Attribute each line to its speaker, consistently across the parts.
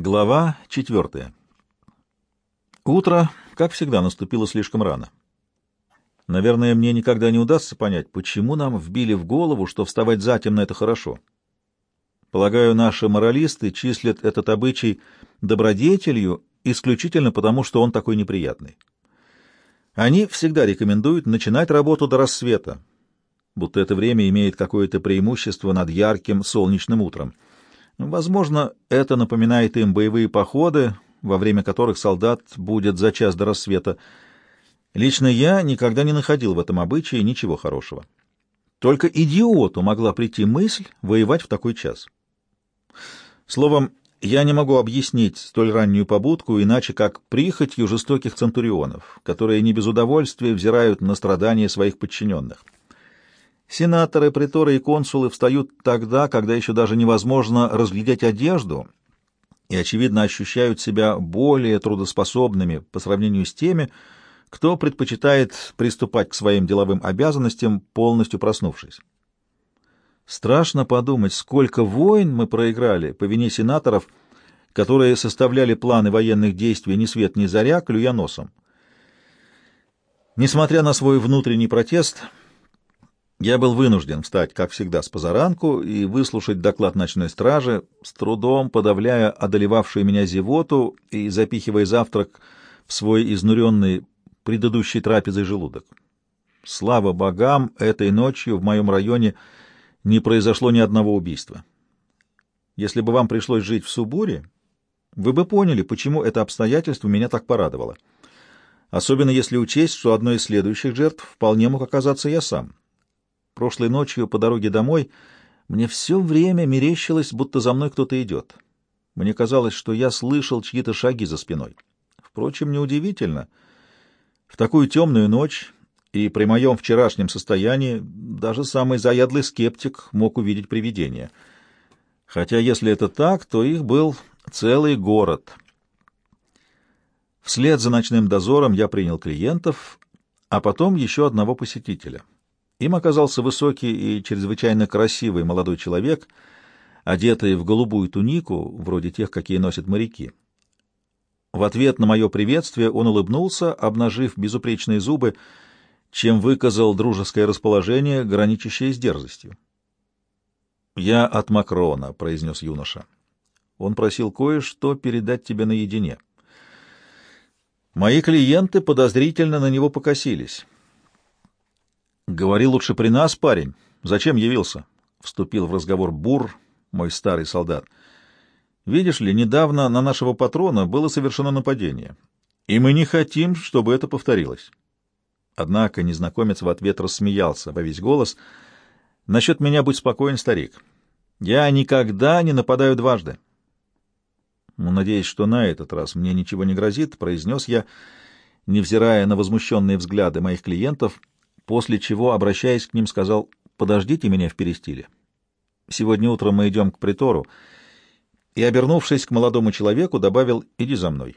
Speaker 1: Глава четвертая. Утро, как всегда, наступило слишком рано. Наверное, мне никогда не удастся понять, почему нам вбили в голову, что вставать затемно — это хорошо. Полагаю, наши моралисты числят этот обычай добродетелью исключительно потому, что он такой неприятный. Они всегда рекомендуют начинать работу до рассвета, будто это время имеет какое-то преимущество над ярким солнечным утром — Возможно, это напоминает им боевые походы, во время которых солдат будет за час до рассвета. Лично я никогда не находил в этом обычае ничего хорошего. Только идиоту могла прийти мысль воевать в такой час. Словом, я не могу объяснить столь раннюю побудку иначе, как прихотью жестоких центурионов, которые не без удовольствия взирают на страдания своих подчиненных. Сенаторы, приторы и консулы встают тогда, когда еще даже невозможно разглядеть одежду, и, очевидно, ощущают себя более трудоспособными по сравнению с теми, кто предпочитает приступать к своим деловым обязанностям, полностью проснувшись. Страшно подумать, сколько войн мы проиграли по вине сенаторов, которые составляли планы военных действий ни свет ни заря, клюя носом. Несмотря на свой внутренний протест, я был вынужден встать, как всегда, с позаранку и выслушать доклад ночной стражи, с трудом подавляя одолевавшую меня зевоту и запихивая завтрак в свой изнуренный предыдущей трапезой желудок. Слава богам, этой ночью в моем районе не произошло ни одного убийства. Если бы вам пришлось жить в Субуре, вы бы поняли, почему это обстоятельство меня так порадовало. Особенно если учесть, что одной из следующих жертв вполне мог оказаться я сам. Прошлой ночью по дороге домой мне все время мерещилось, будто за мной кто-то идет. Мне казалось, что я слышал чьи-то шаги за спиной. Впрочем, неудивительно. В такую темную ночь и при моем вчерашнем состоянии даже самый заядлый скептик мог увидеть привидение. Хотя, если это так, то их был целый город. Вслед за ночным дозором я принял клиентов, а потом еще одного посетителя — им оказался высокий и чрезвычайно красивый молодой человек, одетый в голубую тунику, вроде тех, какие носят моряки. В ответ на мое приветствие он улыбнулся, обнажив безупречные зубы, чем выказал дружеское расположение, граничащее с дерзостью. «Я от Макрона», — произнес юноша. Он просил кое-что передать тебе наедине. Мои клиенты подозрительно на него покосились. «Говори лучше при нас, парень. Зачем явился?» — вступил в разговор Бур, мой старый солдат. «Видишь ли, недавно на нашего патрона было совершено нападение, и мы не хотим, чтобы это повторилось». Однако незнакомец в ответ рассмеялся во весь голос. «Насчет меня будь спокоен, старик. Я никогда не нападаю дважды». «Ну, надеюсь, что на этот раз мне ничего не грозит», — произнес я, невзирая на возмущенные взгляды моих клиентов — после чего, обращаясь к ним, сказал «Подождите меня в перестиле. Сегодня утром мы идем к притору». И, обернувшись к молодому человеку, добавил «Иди за мной».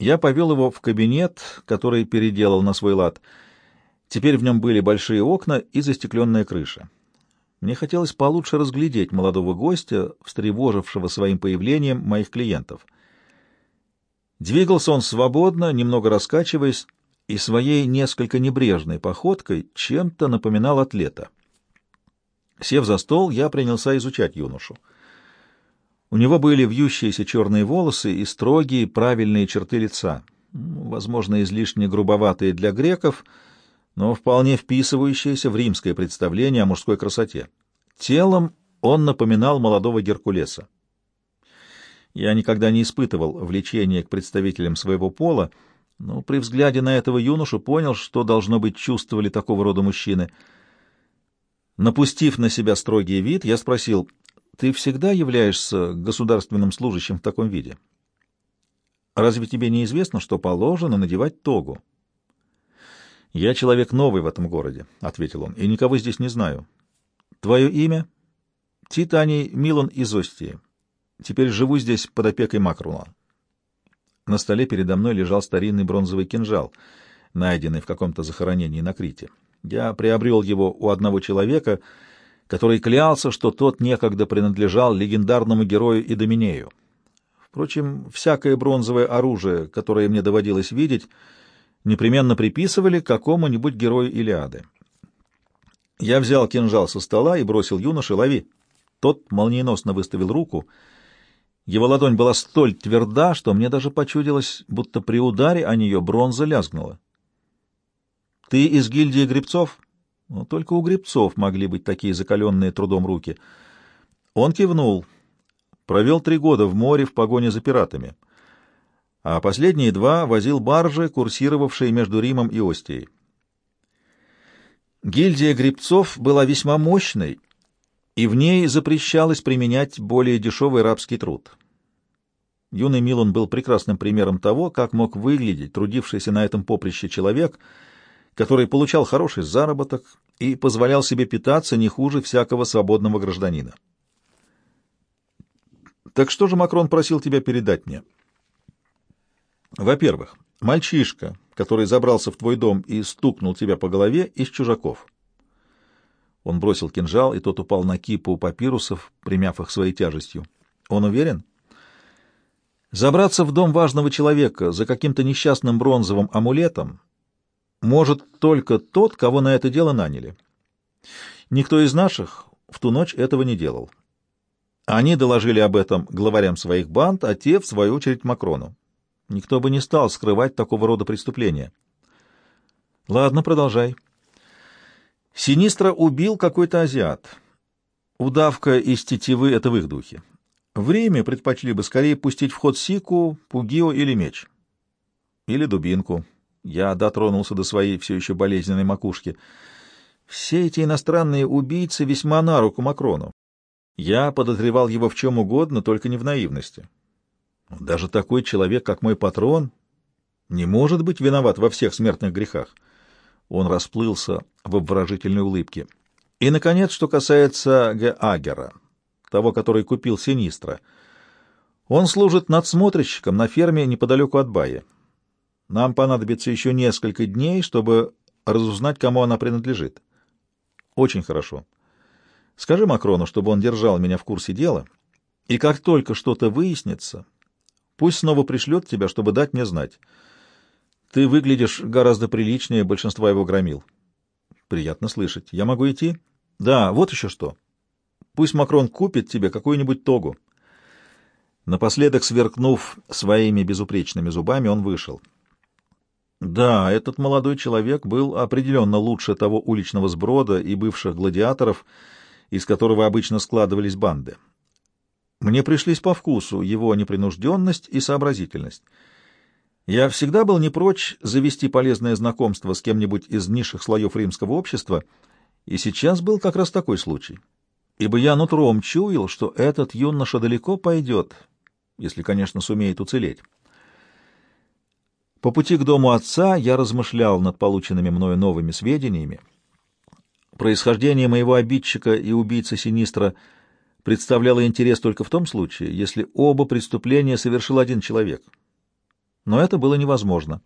Speaker 1: Я повел его в кабинет, который переделал на свой лад. Теперь в нем были большие окна и застекленная крыша. Мне хотелось получше разглядеть молодого гостя, встревожившего своим появлением моих клиентов. Двигался он свободно, немного раскачиваясь, и своей несколько небрежной походкой чем-то напоминал атлета. Сев за стол, я принялся изучать юношу. У него были вьющиеся черные волосы и строгие правильные черты лица, возможно, излишне грубоватые для греков, но вполне вписывающиеся в римское представление о мужской красоте. Телом он напоминал молодого Геркулеса. Я никогда не испытывал влечения к представителям своего пола, но при взгляде на этого юношу понял, что, должно быть, чувствовали такого рода мужчины. Напустив на себя строгий вид, я спросил, «Ты всегда являешься государственным служащим в таком виде? Разве тебе не известно, что положено надевать тогу?» «Я человек новый в этом городе», — ответил он, — «и никого здесь не знаю. Твое имя?» «Титаний Милан из Остии. Теперь живу здесь под опекой Макруна. На столе передо мной лежал старинный бронзовый кинжал, найденный в каком-то захоронении на Крите. Я приобрел его у одного человека, который клялся, что тот некогда принадлежал легендарному герою Идоминею. Впрочем, всякое бронзовое оружие, которое мне доводилось видеть, непременно приписывали какому-нибудь герою Илиады. Я взял кинжал со стола и бросил юноше «Лови!». Тот молниеносно выставил руку. Его ладонь была столь тверда, что мне даже почудилось, будто при ударе о нее бронза лязгнула. «Ты из гильдии гребцов?» Но только у гребцов могли быть такие закаленные трудом руки. Он кивнул. Провел три года в море в погоне за пиратами. А последние два возил баржи, курсировавшие между Римом и Остией. Гильдия гребцов была весьма мощной, и в ней запрещалось применять более дешевый рабский труд. Юный Милон был прекрасным примером того, как мог выглядеть трудившийся на этом поприще человек — который получал хороший заработок и позволял себе питаться не хуже всякого свободного гражданина. Так что же Макрон просил тебя передать мне? Во-первых, мальчишка, который забрался в твой дом и стукнул тебя по голове, из чужаков. Он бросил кинжал, и тот упал на кипу папирусов, примяв их своей тяжестью. Он уверен? Забраться в дом важного человека за каким-то несчастным бронзовым амулетом может только тот, кого на это дело наняли. Никто из наших в ту ночь этого не делал. Они доложили об этом главарям своих банд, а те, в свою очередь, Макрону. Никто бы не стал скрывать такого рода преступления. Ладно, продолжай. Синистра убил какой-то азиат. Удавка из тетивы — это в их духе. В Риме предпочли бы скорее пустить в ход сику, пугио или меч. Или дубинку. Я дотронулся до своей все еще болезненной макушки. Все эти иностранные убийцы весьма на руку Макрону. Я подозревал его в чем угодно, только не в наивности. Даже такой человек, как мой патрон, не может быть виноват во всех смертных грехах. Он расплылся в обворожительной улыбке. И, наконец, что касается Геагера, того, который купил Синистра. Он служит надсмотрщиком на ферме неподалеку от Баи. Нам понадобится еще несколько дней, чтобы разузнать, кому она принадлежит. Очень хорошо. Скажи Макрону, чтобы он держал меня в курсе дела, и как только что-то выяснится, пусть снова пришлет тебя, чтобы дать мне знать. Ты выглядишь гораздо приличнее большинства его громил. Приятно слышать. Я могу идти? Да, вот еще что. Пусть Макрон купит тебе какую-нибудь тогу. Напоследок, сверкнув своими безупречными зубами, он вышел. Да, этот молодой человек был определенно лучше того уличного сброда и бывших гладиаторов, из которого обычно складывались банды. Мне пришлись по вкусу его непринужденность и сообразительность. Я всегда был не прочь завести полезное знакомство с кем-нибудь из низших слоев римского общества, и сейчас был как раз такой случай. Ибо я нутром чуял, что этот юноша далеко пойдет, если, конечно, сумеет уцелеть. По пути к дому отца я размышлял над полученными мною новыми сведениями. Происхождение моего обидчика и убийцы Синистра представляло интерес только в том случае, если оба преступления совершил один человек. Но это было невозможно.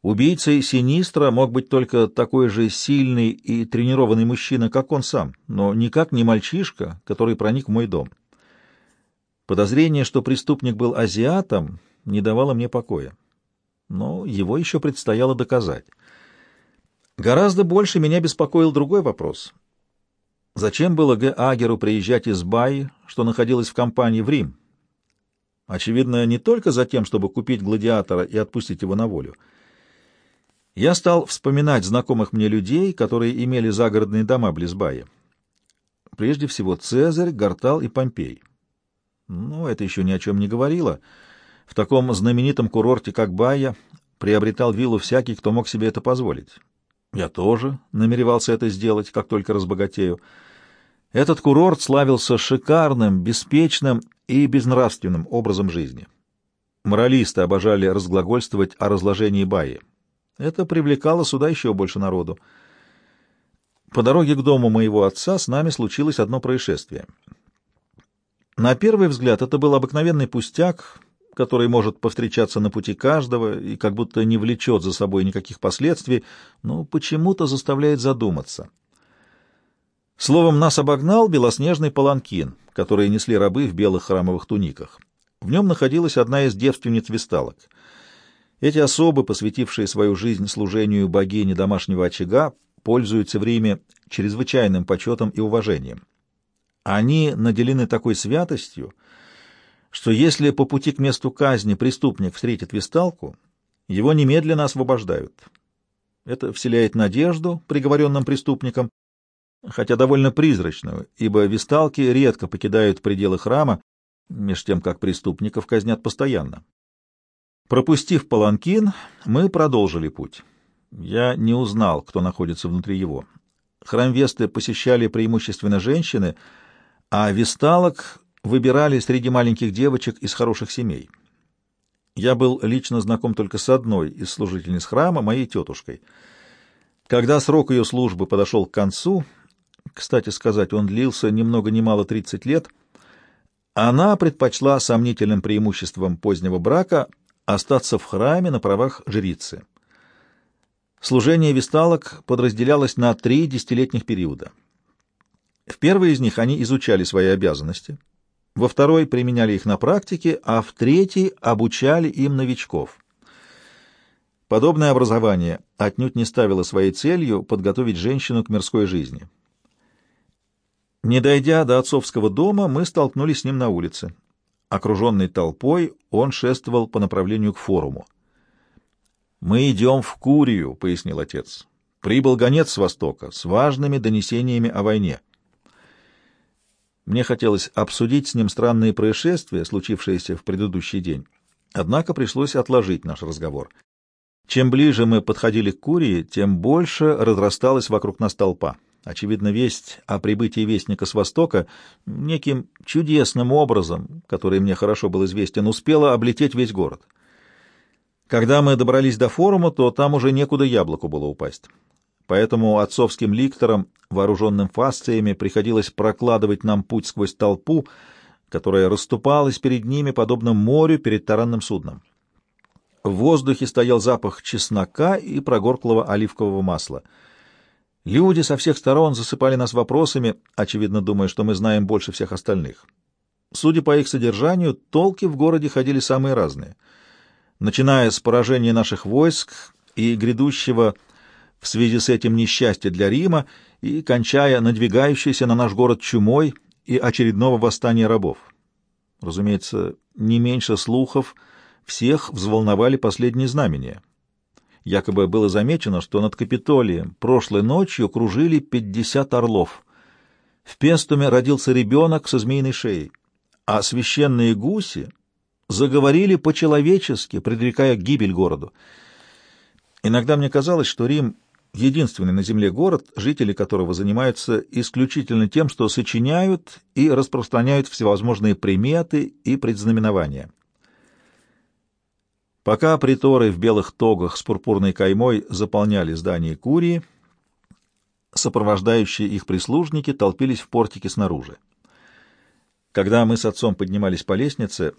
Speaker 1: Убийцей Синистра мог быть только такой же сильный и тренированный мужчина, как он сам, но никак не мальчишка, который проник в мой дом. Подозрение, что преступник был азиатом, не давало мне покоя но его еще предстояло доказать. Гораздо больше меня беспокоил другой вопрос. Зачем было Г. Агеру приезжать из Баи, что находилась в компании в Рим? Очевидно, не только за тем, чтобы купить гладиатора и отпустить его на волю. Я стал вспоминать знакомых мне людей, которые имели загородные дома близ Баи. Прежде всего Цезарь, Гартал и Помпей. Но это еще ни о чем не говорило — в таком знаменитом курорте, как Бая, приобретал виллу всякий, кто мог себе это позволить. Я тоже намеревался это сделать, как только разбогатею. Этот курорт славился шикарным, беспечным и безнравственным образом жизни. Моралисты обожали разглагольствовать о разложении Баи. Это привлекало сюда еще больше народу. По дороге к дому моего отца с нами случилось одно происшествие. На первый взгляд это был обыкновенный пустяк, который может повстречаться на пути каждого и как будто не влечет за собой никаких последствий, но почему-то заставляет задуматься. Словом, нас обогнал белоснежный паланкин, который несли рабы в белых храмовых туниках. В нем находилась одна из девственниц-весталок. Эти особы, посвятившие свою жизнь служению богини домашнего очага, пользуются в Риме чрезвычайным почетом и уважением. Они наделены такой святостью, что если по пути к месту казни преступник встретит весталку, его немедленно освобождают. Это вселяет надежду приговоренным преступникам, хотя довольно призрачную, ибо весталки редко покидают пределы храма, меж тем как преступников казнят постоянно. Пропустив паланкин, мы продолжили путь. Я не узнал, кто находится внутри его. Храм Весты посещали преимущественно женщины, а весталок выбирали среди маленьких девочек из хороших семей. Я был лично знаком только с одной из служительниц храма, моей тетушкой. Когда срок ее службы подошел к концу, кстати сказать, он длился ни много ни мало 30 лет, она предпочла сомнительным преимуществом позднего брака остаться в храме на правах жрицы. Служение весталок подразделялось на три десятилетних периода. В первый из них они изучали свои обязанности, во второй применяли их на практике, а в третий обучали им новичков. Подобное образование отнюдь не ставило своей целью подготовить женщину к мирской жизни. Не дойдя до отцовского дома, мы столкнулись с ним на улице. Окруженный толпой, он шествовал по направлению к форуму. «Мы идем в Курию», — пояснил отец. «Прибыл гонец с Востока с важными донесениями о войне». Мне хотелось обсудить с ним странные происшествия, случившиеся в предыдущий день. Однако пришлось отложить наш разговор. Чем ближе мы подходили к Курии, тем больше разрасталась вокруг нас толпа. Очевидно, весть о прибытии вестника с Востока неким чудесным образом, который мне хорошо был известен, успела облететь весь город. Когда мы добрались до форума, то там уже некуда яблоку было упасть. Поэтому отцовским ликторам, вооруженным фасциями, приходилось прокладывать нам путь сквозь толпу, которая расступалась перед ними, подобно морю перед таранным судном. В воздухе стоял запах чеснока и прогорклого оливкового масла — Люди со всех сторон засыпали нас вопросами, очевидно думая, что мы знаем больше всех остальных. Судя по их содержанию, толки в городе ходили самые разные. Начиная с поражения наших войск и грядущего в связи с этим несчастья для Рима и кончая надвигающейся на наш город чумой и очередного восстания рабов. Разумеется, не меньше слухов всех взволновали последние знамения — Якобы было замечено, что над Капитолием прошлой ночью кружили 50 орлов. В Пестуме родился ребенок со змеиной шеей, а священные гуси заговорили по-человечески, предрекая гибель городу. Иногда мне казалось, что Рим — единственный на земле город, жители которого занимаются исключительно тем, что сочиняют и распространяют всевозможные приметы и предзнаменования. Пока приторы в белых тогах с пурпурной каймой заполняли здание Курии, сопровождающие их прислужники толпились в портике снаружи. Когда мы с отцом поднимались по лестнице,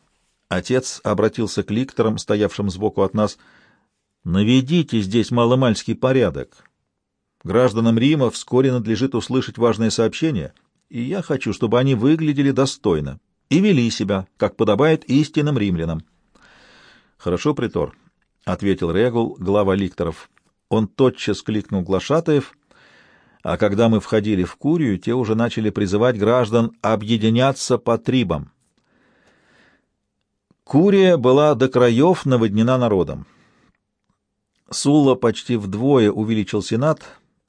Speaker 1: отец обратился к ликторам, стоявшим сбоку от нас, «Наведите здесь маломальский порядок. Гражданам Рима вскоре надлежит услышать важное сообщение, и я хочу, чтобы они выглядели достойно и вели себя, как подобает истинным римлянам». Хорошо, притор, — ответил Регул, глава ликторов. Он тотчас кликнул глашатаев, а когда мы входили в Курию, те уже начали призывать граждан объединяться по трибам. Курия была до краев наводнена народом. Сулла почти вдвое увеличил Сенат,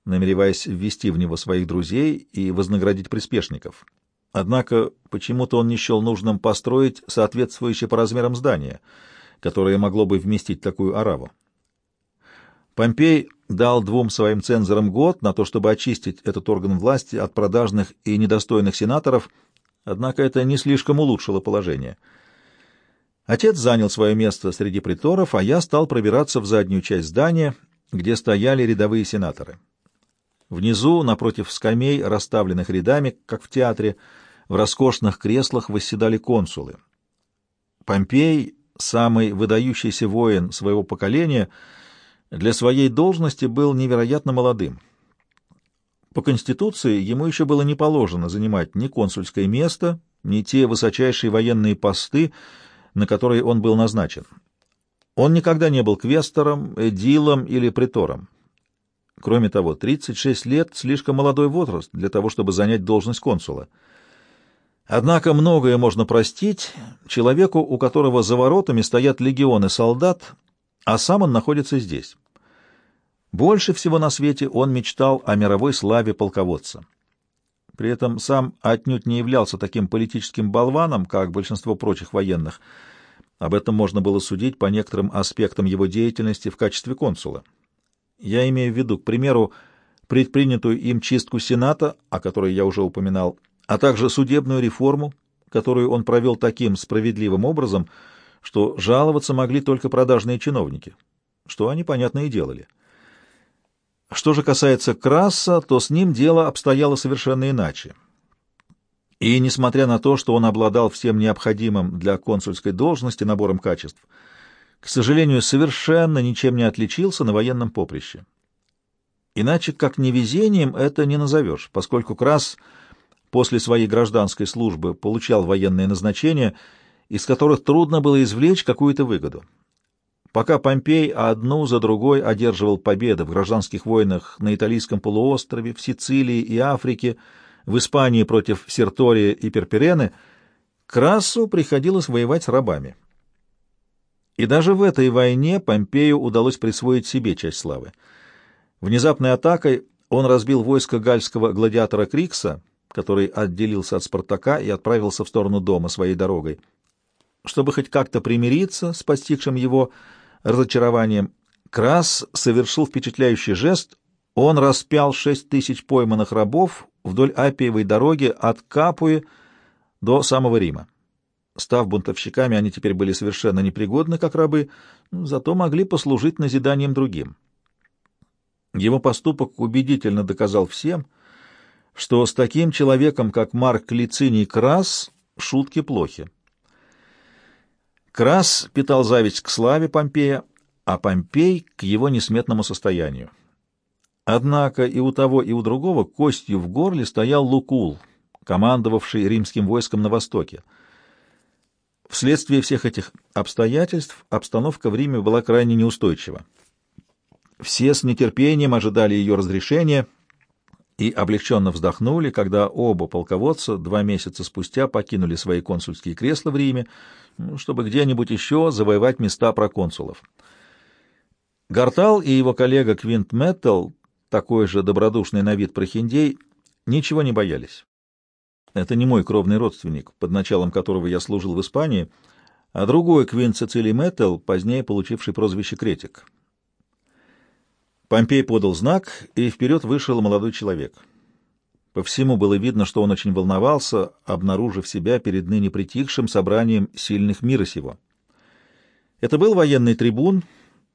Speaker 1: намереваясь ввести в него своих друзей и вознаградить приспешников. Однако почему-то он не счел нужным построить соответствующее по размерам здание — которое могло бы вместить такую ораву. Помпей дал двум своим цензорам год на то, чтобы очистить этот орган власти от продажных и недостойных сенаторов, однако это не слишком улучшило положение. Отец занял свое место среди приторов, а я стал пробираться в заднюю часть здания, где стояли рядовые сенаторы. Внизу, напротив скамей, расставленных рядами, как в театре, в роскошных креслах восседали консулы. Помпей самый выдающийся воин своего поколения, для своей должности был невероятно молодым. По Конституции ему еще было не положено занимать ни консульское место, ни те высочайшие военные посты, на который он был назначен. Он никогда не был квестором, эдилом или притором. Кроме того, 36 лет — слишком молодой возраст для того, чтобы занять должность консула. Однако многое можно простить человеку, у которого за воротами стоят легионы солдат, а сам он находится здесь. Больше всего на свете он мечтал о мировой славе полководца. При этом сам отнюдь не являлся таким политическим болваном, как большинство прочих военных. Об этом можно было судить по некоторым аспектам его деятельности в качестве консула. Я имею в виду, к примеру, предпринятую им чистку Сената, о которой я уже упоминал, а также судебную реформу, которую он провел таким справедливым образом, что жаловаться могли только продажные чиновники, что они, понятно, и делали. Что же касается Краса, то с ним дело обстояло совершенно иначе. И, несмотря на то, что он обладал всем необходимым для консульской должности набором качеств, к сожалению, совершенно ничем не отличился на военном поприще. Иначе как невезением это не назовешь, поскольку Крас после своей гражданской службы получал военные назначения, из которых трудно было извлечь какую-то выгоду. Пока Помпей одну за другой одерживал победы в гражданских войнах на Италийском полуострове, в Сицилии и Африке, в Испании против Сертория и Перперены, Красу приходилось воевать с рабами. И даже в этой войне Помпею удалось присвоить себе часть славы. Внезапной атакой он разбил войско гальского гладиатора Крикса, который отделился от Спартака и отправился в сторону дома своей дорогой. Чтобы хоть как-то примириться с постигшим его разочарованием, Крас совершил впечатляющий жест. Он распял шесть тысяч пойманных рабов вдоль Апиевой дороги от Капуи до самого Рима. Став бунтовщиками, они теперь были совершенно непригодны как рабы, зато могли послужить назиданием другим. Его поступок убедительно доказал всем, что с таким человеком, как Марк Лициний Крас, шутки плохи. Крас питал зависть к славе Помпея, а Помпей — к его несметному состоянию. Однако и у того, и у другого костью в горле стоял Лукул, командовавший римским войском на востоке. Вследствие всех этих обстоятельств обстановка в Риме была крайне неустойчива. Все с нетерпением ожидали ее разрешения и облегченно вздохнули, когда оба полководца два месяца спустя покинули свои консульские кресла в Риме, ну, чтобы где-нибудь еще завоевать места проконсулов. Гартал и его коллега Квинт Мэттл, такой же добродушный на вид прохиндей, ничего не боялись. Это не мой кровный родственник, под началом которого я служил в Испании, а другой Квинт Цицилий Мэттл, позднее получивший прозвище Кретик. Помпей подал знак, и вперед вышел молодой человек — по всему было видно, что он очень волновался, обнаружив себя перед ныне притихшим собранием сильных мира сего. Это был военный трибун,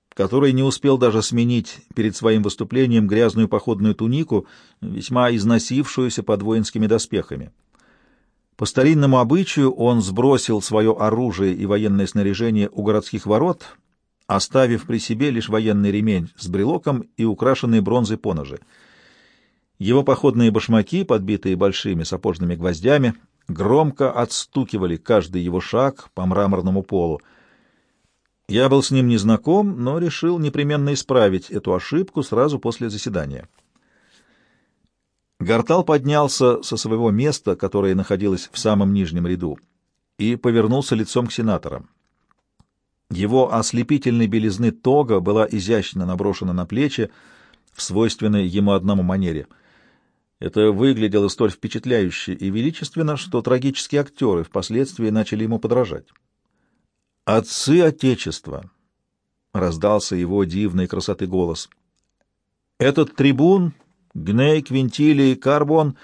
Speaker 1: который не успел даже сменить перед своим выступлением грязную походную тунику, весьма износившуюся под воинскими доспехами. По старинному обычаю он сбросил свое оружие и военное снаряжение у городских ворот, оставив при себе лишь военный ремень с брелоком и украшенные бронзой поножи. Его походные башмаки, подбитые большими сапожными гвоздями, громко отстукивали каждый его шаг по мраморному полу. Я был с ним не знаком, но решил непременно исправить эту ошибку сразу после заседания. Гартал поднялся со своего места, которое находилось в самом нижнем ряду, и повернулся лицом к сенаторам. Его ослепительной белизны тога была изящно наброшена на плечи в свойственной ему одному манере — это выглядело столь впечатляюще и величественно, что трагические актеры впоследствии начали ему подражать. «Отцы Отечества!» — раздался его дивной красоты голос. «Этот трибун, Гней, Квинтилий, Карбон,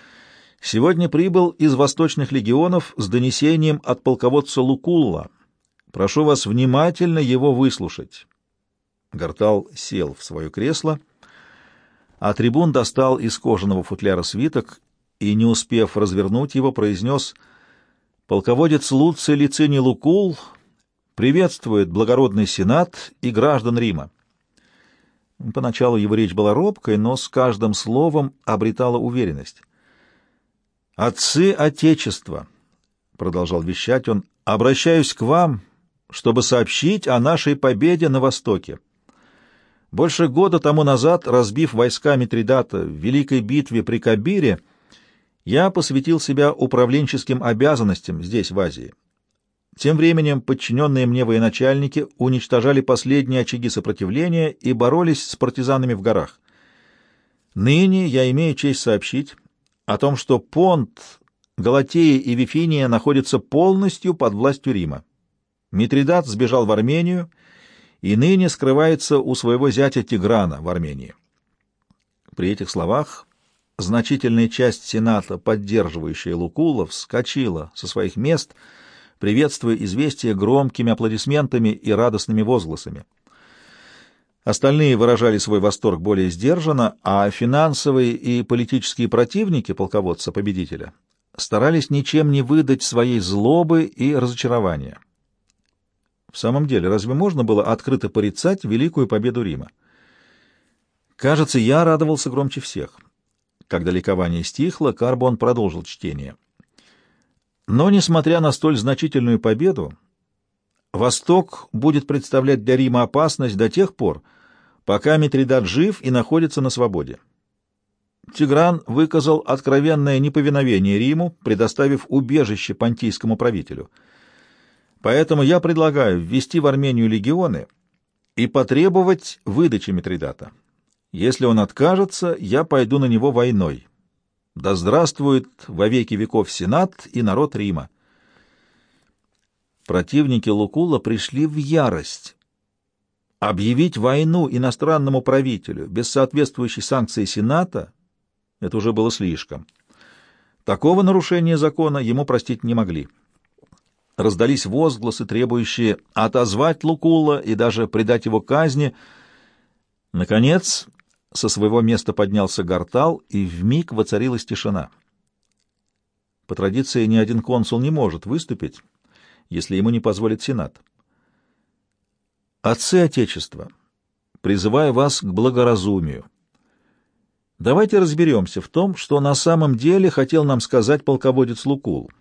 Speaker 1: сегодня прибыл из восточных легионов с донесением от полководца Лукулла. Прошу вас внимательно его выслушать». Гартал сел в свое кресло — а трибун достал из кожаного футляра свиток и, не успев развернуть его, произнес «Полководец Луций Лициний Лукул приветствует благородный сенат и граждан Рима». Поначалу его речь была робкой, но с каждым словом обретала уверенность. «Отцы Отечества», — продолжал вещать он, — «обращаюсь к вам, чтобы сообщить о нашей победе на Востоке. Больше года тому назад, разбив войска Митридата в Великой битве при Кабире, я посвятил себя управленческим обязанностям здесь, в Азии. Тем временем подчиненные мне военачальники уничтожали последние очаги сопротивления и боролись с партизанами в горах. Ныне я имею честь сообщить о том, что Понт, Галатея и Вифиния находятся полностью под властью Рима. Митридат сбежал в Армению и ныне скрывается у своего зятя Тиграна в Армении. При этих словах значительная часть Сената, поддерживающая Лукула, вскочила со своих мест, приветствуя известие громкими аплодисментами и радостными возгласами. Остальные выражали свой восторг более сдержанно, а финансовые и политические противники полководца-победителя старались ничем не выдать своей злобы и разочарования. В самом деле, разве можно было открыто порицать великую победу Рима? Кажется, я радовался громче всех. Когда ликование стихло, Карбон продолжил чтение. Но, несмотря на столь значительную победу, Восток будет представлять для Рима опасность до тех пор, пока Митридат жив и находится на свободе. Тигран выказал откровенное неповиновение Риму, предоставив убежище понтийскому правителю — Поэтому я предлагаю ввести в Армению легионы и потребовать выдачи Митридата. Если он откажется, я пойду на него войной. Да здравствует во веки веков Сенат и народ Рима. Противники Лукула пришли в ярость. Объявить войну иностранному правителю без соответствующей санкции Сената — это уже было слишком. Такого нарушения закона ему простить не могли раздались возгласы, требующие отозвать Лукула и даже предать его казни. Наконец, со своего места поднялся Гартал, и вмиг воцарилась тишина. По традиции, ни один консул не может выступить, если ему не позволит Сенат. Отцы Отечества, призываю вас к благоразумию. Давайте разберемся в том, что на самом деле хотел нам сказать полководец Лукул.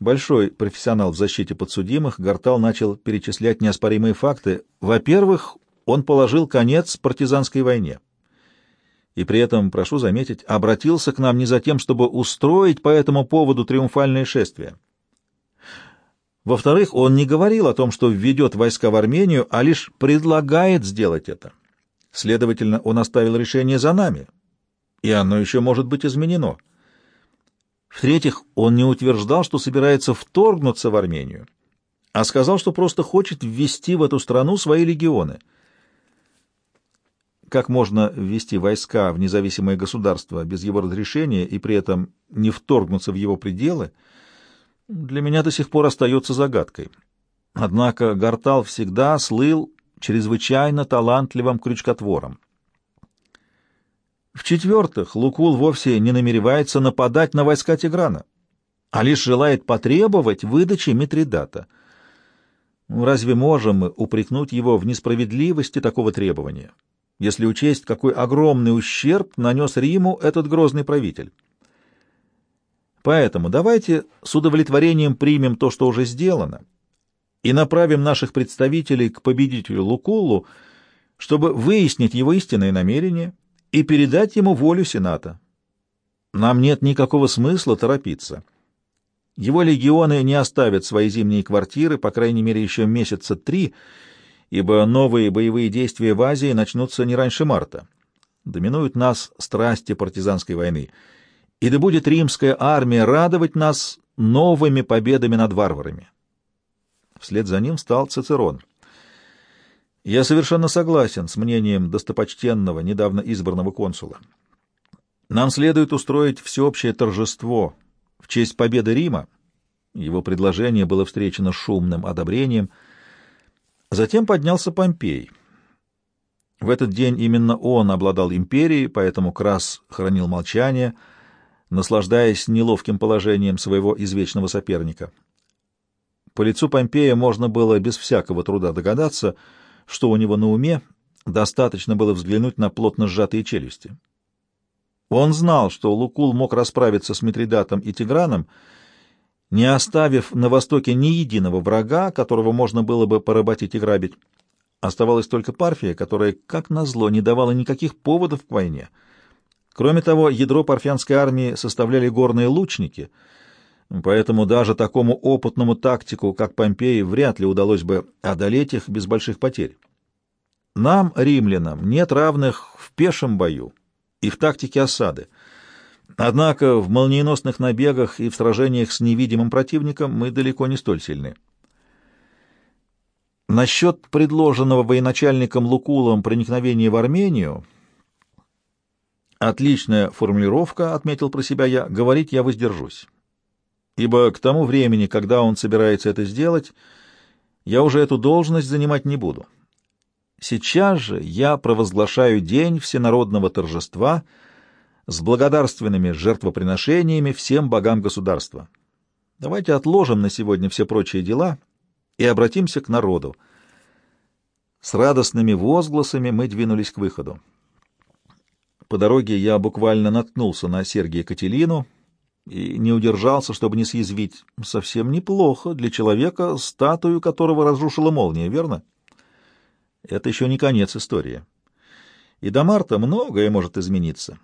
Speaker 1: Большой профессионал в защите подсудимых, Гартал начал перечислять неоспоримые факты. Во-первых, он положил конец партизанской войне. И при этом, прошу заметить, обратился к нам не за тем, чтобы устроить по этому поводу триумфальное шествие. Во-вторых, он не говорил о том, что введет войска в Армению, а лишь предлагает сделать это. Следовательно, он оставил решение за нами, и оно еще может быть изменено. В-третьих, он не утверждал, что собирается вторгнуться в Армению, а сказал, что просто хочет ввести в эту страну свои легионы. Как можно ввести войска в независимое государство без его разрешения и при этом не вторгнуться в его пределы, для меня до сих пор остается загадкой. Однако Гартал всегда слыл чрезвычайно талантливым крючкотвором. В-четвертых, Лукул вовсе не намеревается нападать на войска Тиграна, а лишь желает потребовать выдачи Митридата. Разве можем мы упрекнуть его в несправедливости такого требования, если учесть, какой огромный ущерб нанес Риму этот грозный правитель? Поэтому давайте с удовлетворением примем то, что уже сделано, и направим наших представителей к победителю Лукулу, чтобы выяснить его истинные намерения и передать ему волю Сената. Нам нет никакого смысла торопиться. Его легионы не оставят свои зимние квартиры, по крайней мере, еще месяца три, ибо новые боевые действия в Азии начнутся не раньше марта. Доминуют нас страсти партизанской войны, и да будет римская армия радовать нас новыми победами над варварами. Вслед за ним стал Цицерон — я совершенно согласен с мнением достопочтенного, недавно избранного консула. Нам следует устроить всеобщее торжество в честь победы Рима. Его предложение было встречено шумным одобрением. Затем поднялся Помпей. В этот день именно он обладал империей, поэтому Крас хранил молчание, наслаждаясь неловким положением своего извечного соперника. По лицу Помпея можно было без всякого труда догадаться — что у него на уме, достаточно было взглянуть на плотно сжатые челюсти. Он знал, что Лукул мог расправиться с Митридатом и Тиграном, не оставив на востоке ни единого врага, которого можно было бы поработить и грабить. Оставалась только Парфия, которая, как назло, не давала никаких поводов к войне. Кроме того, ядро парфянской армии составляли горные лучники, поэтому даже такому опытному тактику, как Помпеи, вряд ли удалось бы одолеть их без больших потерь. Нам, римлянам, нет равных в пешем бою и в тактике осады. Однако в молниеносных набегах и в сражениях с невидимым противником мы далеко не столь сильны. Насчет предложенного военачальником Лукулом проникновения в Армению отличная формулировка, отметил про себя я, говорить я воздержусь. Ибо к тому времени, когда он собирается это сделать, я уже эту должность занимать не буду. Сейчас же я провозглашаю день всенародного торжества с благодарственными жертвоприношениями всем богам государства. Давайте отложим на сегодня все прочие дела и обратимся к народу. С радостными возгласами мы двинулись к выходу. По дороге я буквально наткнулся на Сергия Кателину и не удержался, чтобы не съязвить. Совсем неплохо для человека, статую которого разрушила молния, верно? — это еще не конец истории. И до марта многое может измениться.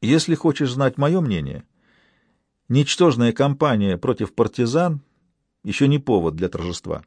Speaker 1: Если хочешь знать мое мнение, ничтожная кампания против партизан еще не повод для торжества.